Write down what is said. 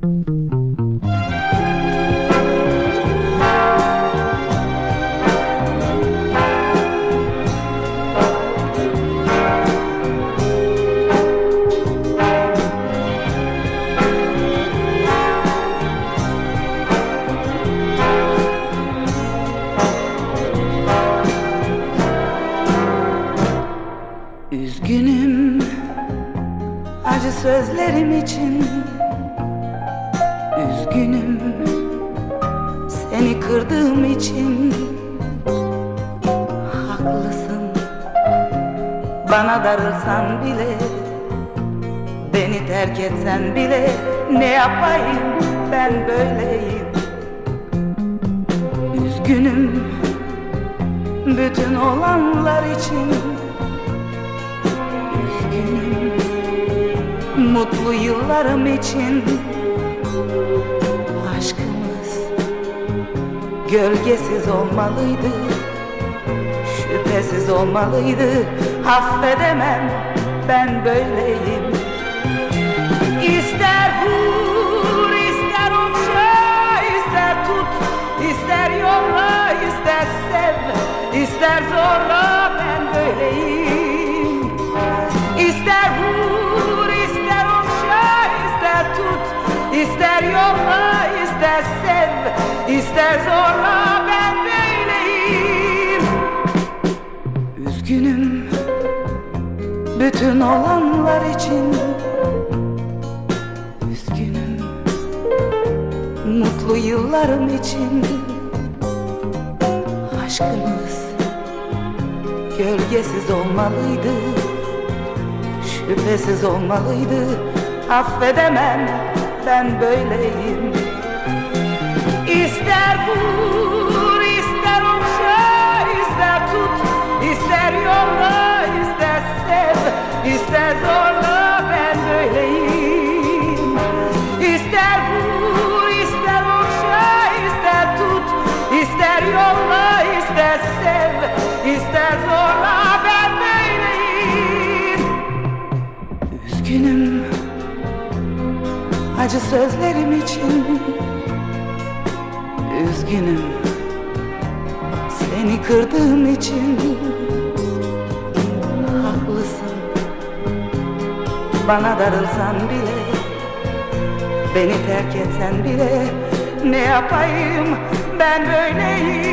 Üzgünüm acı sözlerim için Üzgünüm. Seni kırdığım için Haklısın. Bana darılsan bile Beni terk etsen bile ne yapayım ben böyleyim? Üzgünüm bütün olanlar için. Üzgünüm mutlu yıllarım için Aşkımız gölgesiz olmalıydı Şüphesiz olmalıydı. Affedemem ben böyleyim. İster vur ister okşa ister tut ister yolla ister sev ister zorla ben böyleyim ister zorla ben böyleyim. Üzgünüm bütün olanlar için. Üzgünüm mutlu yıllarım için. Aşkımız gölgesiz olmalıydı Şüphesiz olmalıydı. Affedemem ben böyleyim İster vur ister okşa ister tut ister yolla ister sev ister zorla ben böyleyim. İster vur ister okşa ister tut ister yolla ister sev ister zorla ben böyleyim. Üzgünüm acı sözlerim için Üzgünüm. Seni kırdığım için Haklısın. Bana darılsan bile Beni terk etsen bile Ne yapayım? Ben böyleyim